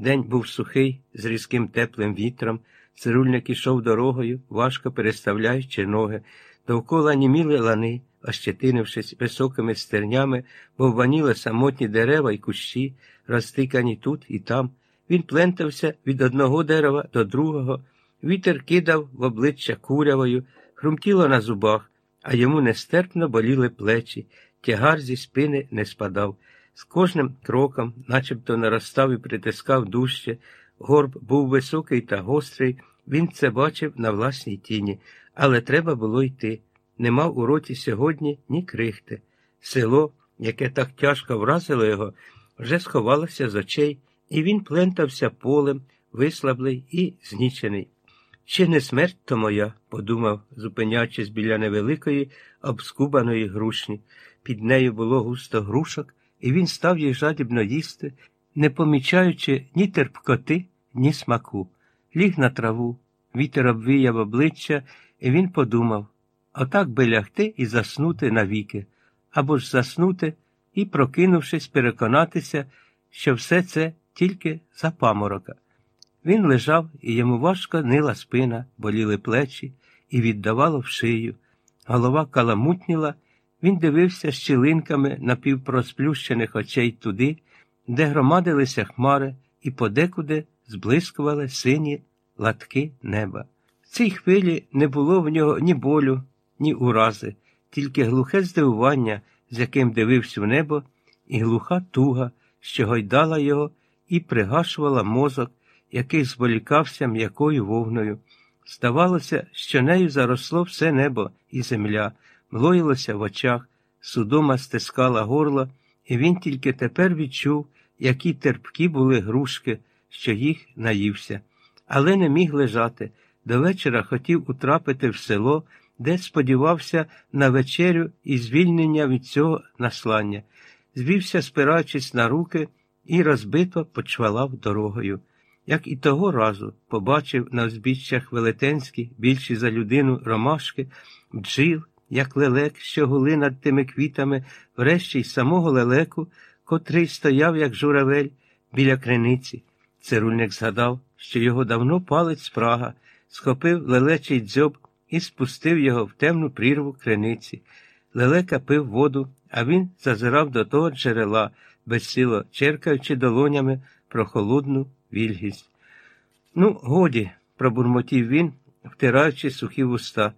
День був сухий, з різким теплим вітром. Цирульник ішов дорогою, важко переставляючи ноги. Довкола німіли лани, ощетинившись високими стернями, вовваніли самотні дерева й кущі, розтикані тут і там. Він плентався від одного дерева до другого, вітер кидав в обличчя курявою, хрумтіло на зубах, а йому нестерпно боліли плечі, тягар зі спини не спадав. З кожним кроком, начебто наростав і притискав дужче, горб був високий та гострий, він це бачив на власній тіні, але треба було йти. Не мав у роті сьогодні ні крихти. Село, яке так тяжко вразило його, вже сховалося з очей, і він плентався полем, вислаблий і знічений. Ще не смерть то моя, подумав, зупинячись біля невеликої, обскубаної грушні. Під нею було густо грушок, і він став їх жадібно їсти, не помічаючи ні терпкоти, ні смаку. Ліг на траву, вітер обвіяв обличчя, і він подумав отак би лягти і заснути навіки, або ж заснути і, прокинувшись, переконатися, що все це тільки запаморока. Він лежав, і йому важко нила спина, боліли плечі і віддавало в шию. Голова каламутніла, він дивився щілинками напівпросплющених очей туди, де громадилися хмари, і подекуди зблискували сині латки неба. В цій хвилі не було в нього ні болю, ні урази, тільки глухе здивування, з яким дивився в небо, і глуха туга, що гойдала його і пригашувала мозок, який зволікався м'якою вовною. Здавалося, що нею заросло все небо і земля, млоїлося в очах, судома стискала горло, і він тільки тепер відчув, які терпкі були грушки, що їх наївся, але не міг лежати. До вечора хотів утрапити в село, де сподівався на вечерю і звільнення від цього наслання. Звівся, спираючись на руки, і розбито почвалав дорогою. Як і того разу побачив на узбіччях велетенські, більші за людину ромашки, бджіл, як лелек, що гули над тими квітами, врешті й самого лелеку, котрий стояв, як журавель, біля криниці. Цирульник згадав, що його давно палить спрага, схопив лелечий дзьоб і спустив його в темну прірву криниці. Лелека пив воду, а він зазирав до того джерела, безсило черкаючи долонями про холодну вільгість. Ну, годі, пробурмотів він, втираючи сухі вуста.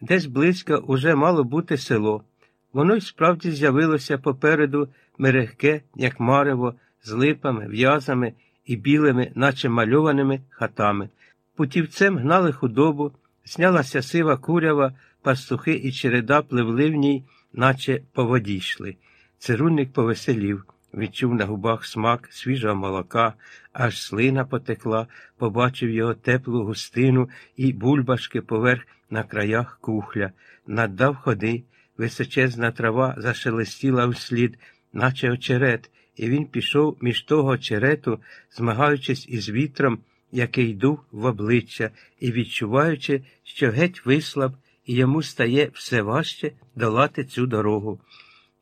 Десь близько уже мало бути село. Воно й справді з'явилося попереду мерехке, як марево, з липами, в'язами і білими, наче мальованими хатами. Путівцем гнали худобу, знялася сива курява, пастухи і череда пливли в ній, наче по воді йшли. Цирульник повеселів, відчув на губах смак свіжого молока, аж слина потекла, побачив його теплу густину і бульбашки поверх на краях кухля, наддав ходи, височезна трава зашелестіла вслід, наче очерет, і він пішов між того очерету, змагаючись із вітром, який йду в обличчя, і відчуваючи, що геть вислаб, і йому стає все важче долати цю дорогу.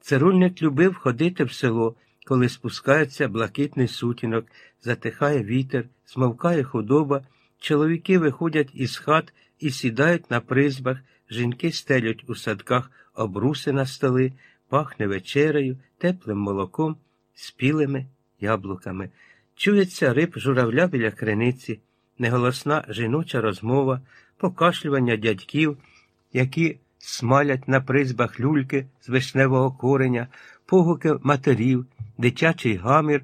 Цирульник любив ходити в село, коли спускається блакитний сутінок, затихає вітер, смовкає худоба, чоловіки виходять із хат і сідають на призбах, жінки стелють у садках обруси на столи, пахне вечерею, теплим молоком, спілими яблуками. Чується риб журавля біля криниці, неголосна жіноча розмова, покашлювання дядьків, які смалять на призбах люльки з вишневого кореня, погуки матерів, дитячий гамір,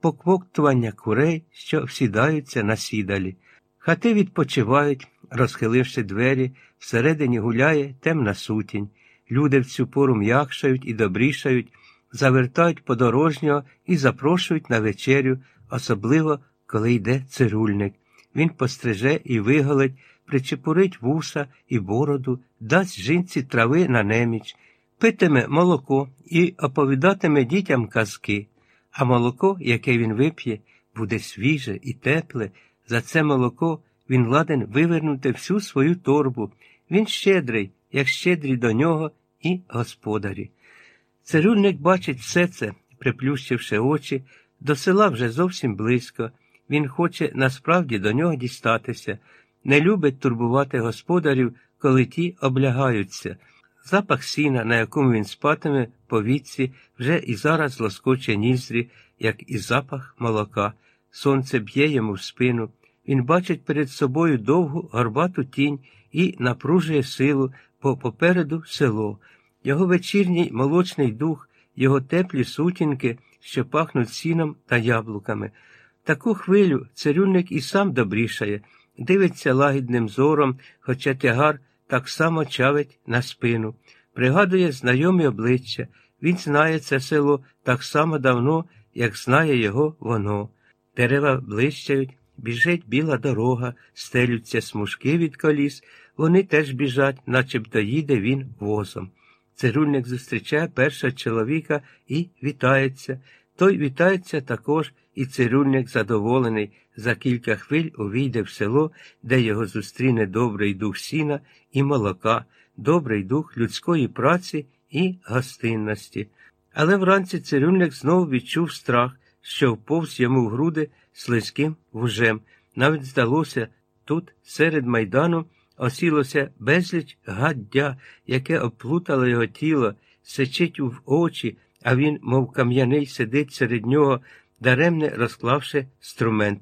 поквоктування курей, що всідаються на сідалі. Хати відпочивають, розхиливши двері, всередині гуляє темна сутінь. Люди в цю пору м'якшають і добрішають, завертають подорожнього і запрошують на вечерю, особливо, коли йде цирульник. Він постриже і виголить, причепурить вуса і бороду, дасть жінці трави на неміч, питиме молоко і оповідатиме дітям казки, а молоко, яке він вип'є, буде свіже і тепле. За це молоко він ладен вивернути всю свою торбу. Він щедрий, як щедрі до нього і господарі. Цирюльник бачить все це, приплющивши очі, до села вже зовсім близько, Він хоче насправді до нього дістатися, не любить турбувати господарів, коли ті облягаються. Запах сіна, на якому він спатиме по вітці, вже і зараз лоскоче ніздрі, як і запах молока. Сонце б'є йому в спину. Він бачить перед собою довгу горбату тінь і напружує силу, по попереду село. Його вечірній молочний дух, його теплі сутінки, що пахнуть сіном та яблуками. Таку хвилю цирюльник і сам добрішає, дивиться лагідним зором, хоча тягар так само чавить на спину, пригадує знайомі обличчя. Він знає це село так само давно, як знає його воно. Дерева блищають, біжить біла дорога, стелються смужки від коліс, вони теж біжать, начебто їде він возом. Цирульник зустрічає першого чоловіка і вітається. Той вітається також, і цирюльник задоволений, за кілька хвиль увійде в село, де його зустріне добрий дух сіна і молока, добрий дух людської праці і гостинності. Але вранці цирюльник знову відчув страх, що вповз йому в груди слизьким вужем. Навіть здалося, тут, серед майдану, осілося безліч гаддя, яке оплутало його тіло, сечить в очі, а він, мов кам'яний, сидить серед нього, даремне розклавши струмент.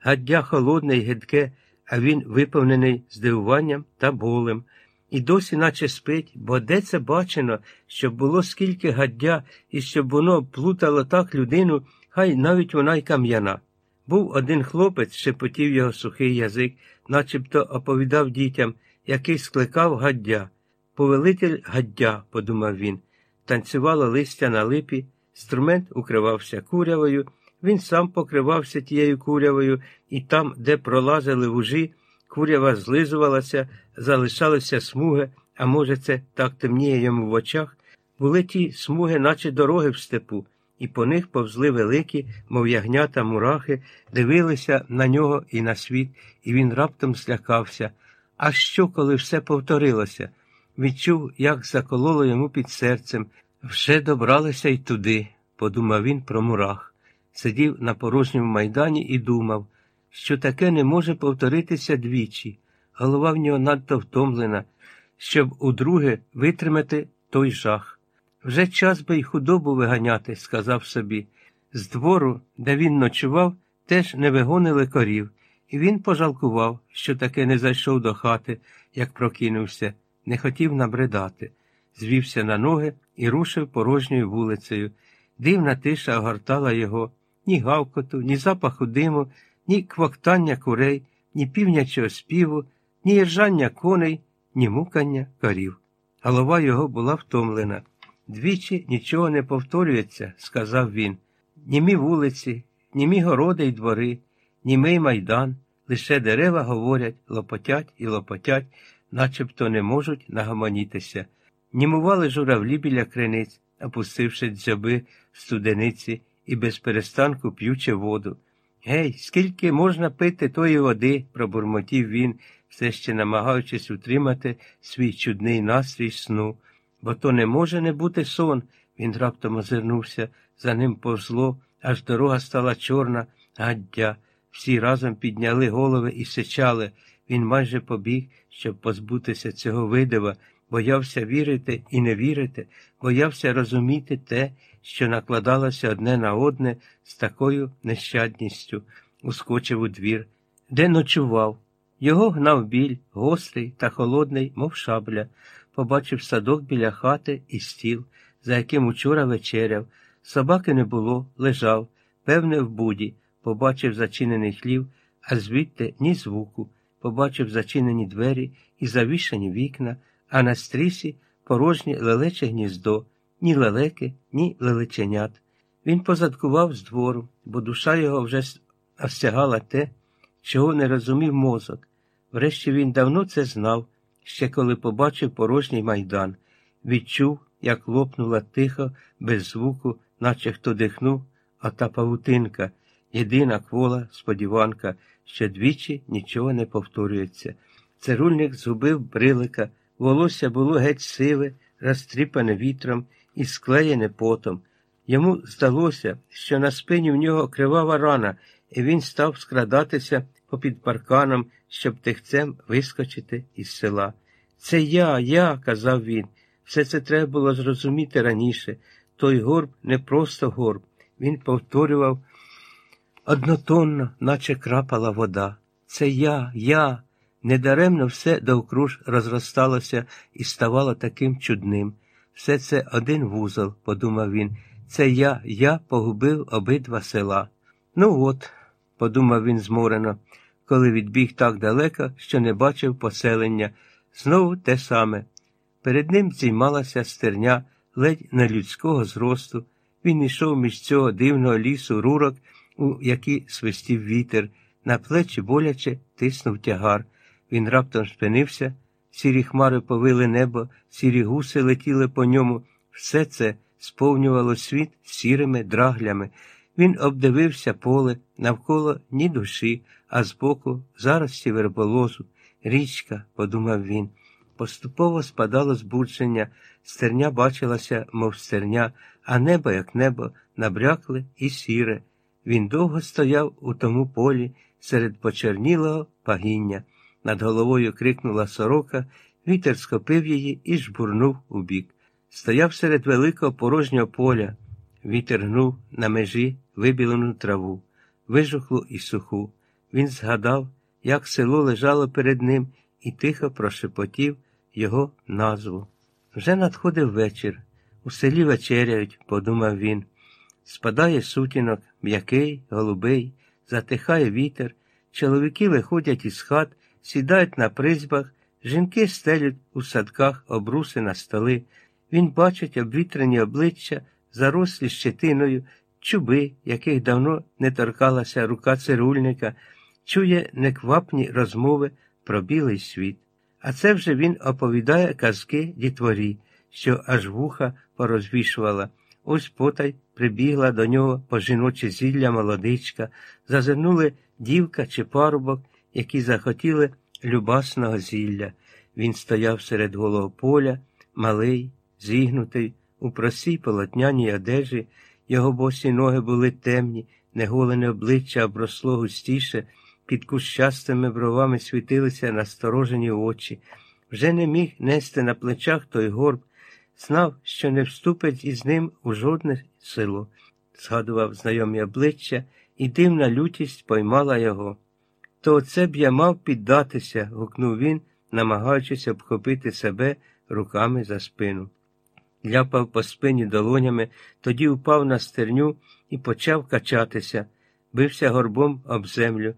Гаддя холодне й гидке, а він виповнений здивуванням та болем. І досі, наче спить, бо де це бачено, щоб було скільки гаддя, і щоб воно плутало так людину, хай навіть вона й кам'яна. Був один хлопець, шепотів його сухий язик, начебто оповідав дітям, який скликав гаддя. Повелитель гаддя, подумав він. Танцювало листя на липі, струмент укривався курявою, він сам покривався тією курявою, і там, де пролазили вужі, курява злизувалася, залишалися смуги, а може, це так темніє йому в очах, були ті смуги, наче дороги в степу, і по них повзли великі, мов ягнята мурахи, дивилися на нього і на світ, і він раптом злякався. А що, коли все повторилося? Відчув, як закололо йому під серцем. Вже добралися й туди, подумав він про мурах. Сидів на порожньому майдані і думав, що таке не може повторитися двічі. Голова в нього надто втомлена, щоб удруге витримати той жах. Вже час би й худобу виганяти, сказав собі. З двору, де він ночував, теж не вигонили корів, і він пожалкував, що таки не зайшов до хати, як прокинувся, не хотів набридати. Звівся на ноги і рушив порожньою вулицею. Дивна тиша огортала його, ні гавкоту, ні запаху диму, ні квактання курей, ні півнячого співу, ні іржання коней, ні мукання корів. Голова його була втомлена. Двічі нічого не повторюється, сказав він. Німі вулиці, німі городи й двори, німий майдан, лише дерева говорять, лопотять і лопотять, начебто не можуть нагомонітися. Німували журавлі біля криниць, опустивши дзьоби в студениці і без перестанку п'ючи воду. Гей, скільки можна пити тої води, пробурмотів він, все ще намагаючись утримати свій чудний настрій сну, бо то не може не бути сон. Він раптом озирнувся, за ним повзло, аж дорога стала чорна, гаддя. Всі разом підняли голови і сичали. Він майже побіг, щоб позбутися цього видива, боявся вірити і не вірити, боявся розуміти те, що накладалося одне на одне з такою нещадністю, ускочив у двір, де ночував. Його гнав біль, гострий та холодний, мов шабля, побачив садок біля хати і стіл, за яким учора вечеряв. Собаки не було, лежав, певне, в буді, побачив зачинений хлів, а звідти ні звуку, побачив зачинені двері і завішані вікна, а на стрісі порожнє лелече гніздо, ні лелеки, ні лелеченят. Він позадкував з двору, бо душа його вже осягала те, чого не розумів мозок. Врешті він давно це знав, ще коли побачив порожній майдан, відчув, як лопнула тихо, без звуку, наче хто дихнув, а та павутинка, єдина квола, сподіванка, що двічі нічого не повторюється. Цирульник згубив брилика, волосся було геть сиве, розтріпане вітром і склеєне потом. Йому здалося, що на спині в нього кривава рана, і він став скрадатися попід парканом, щоб тихцем вискочити із села. Це я, я, казав він. Все це треба було зрозуміти раніше. Той горб не просто горб. Він повторював однотонно, наче крапала вода. Це я, я. Недаремно все довкруж розросталося і ставало таким чудним. Все це один вузол, подумав він. Це я, я погубив обидва села. Ну от, подумав він зморено, коли відбіг так далеко, що не бачив поселення. Знову те саме. Перед ним зіймалася стерня ледь нелюдського зросту. Він йшов між цього дивного лісу рурок, у який свистів вітер, на плечі боляче тиснув тягар. Він раптом спинився, сірі хмари повили небо, сірі гуси летіли по ньому. Все це сповнювало світ сірими драглями. Він обдивився поле, навколо ні душі, а збоку зарості верболозу. Річка, подумав він. Поступово спадало збудження, стерня бачилася, мов стерня, а небо, як небо, набрякле і сіре. Він довго стояв у тому полі серед почернілого пагіння. Над головою крикнула сорока, вітер схопив її і жбурнув у бік. Стояв серед великого порожнього поля. Вітер гнув на межі вибілену траву, вижухлу і суху. Він згадав, як село лежало перед ним, і тихо прошепотів його назву. Вже надходив вечір. У селі вечеряють, подумав він. Спадає сутінок, м'який, голубий, затихає вітер, чоловіки виходять із хат, сідають на призьбах, жінки стелють у садках обруси на столи. Він бачить обвітрені обличчя, зарослі щетиною, чуби, яких давно не торкалася рука цирульника, чує неквапні розмови про білий світ. А це вже він оповідає казки дітворі, що аж вуха порозвішувала. Ось потай прибігла до нього по жіноче зілля молодичка, зазирнули дівка чи парубок, які захотіли любасного зілля. Він стояв серед голого поля, малий, зігнутий, у простій полотняній одежі, його босі ноги були темні, неголене обличчя обросло густіше, під кущастими бровами світилися насторожені очі. Вже не міг нести на плечах той горб, знав, що не вступить із ним у жодне село. Згадував знайомі обличчя, і дивна лютість поймала його. То оце б я мав піддатися, гукнув він, намагаючись обхопити себе руками за спину. Ляпав по спині долонями, тоді впав на стерню і почав качатися, бився горбом об землю.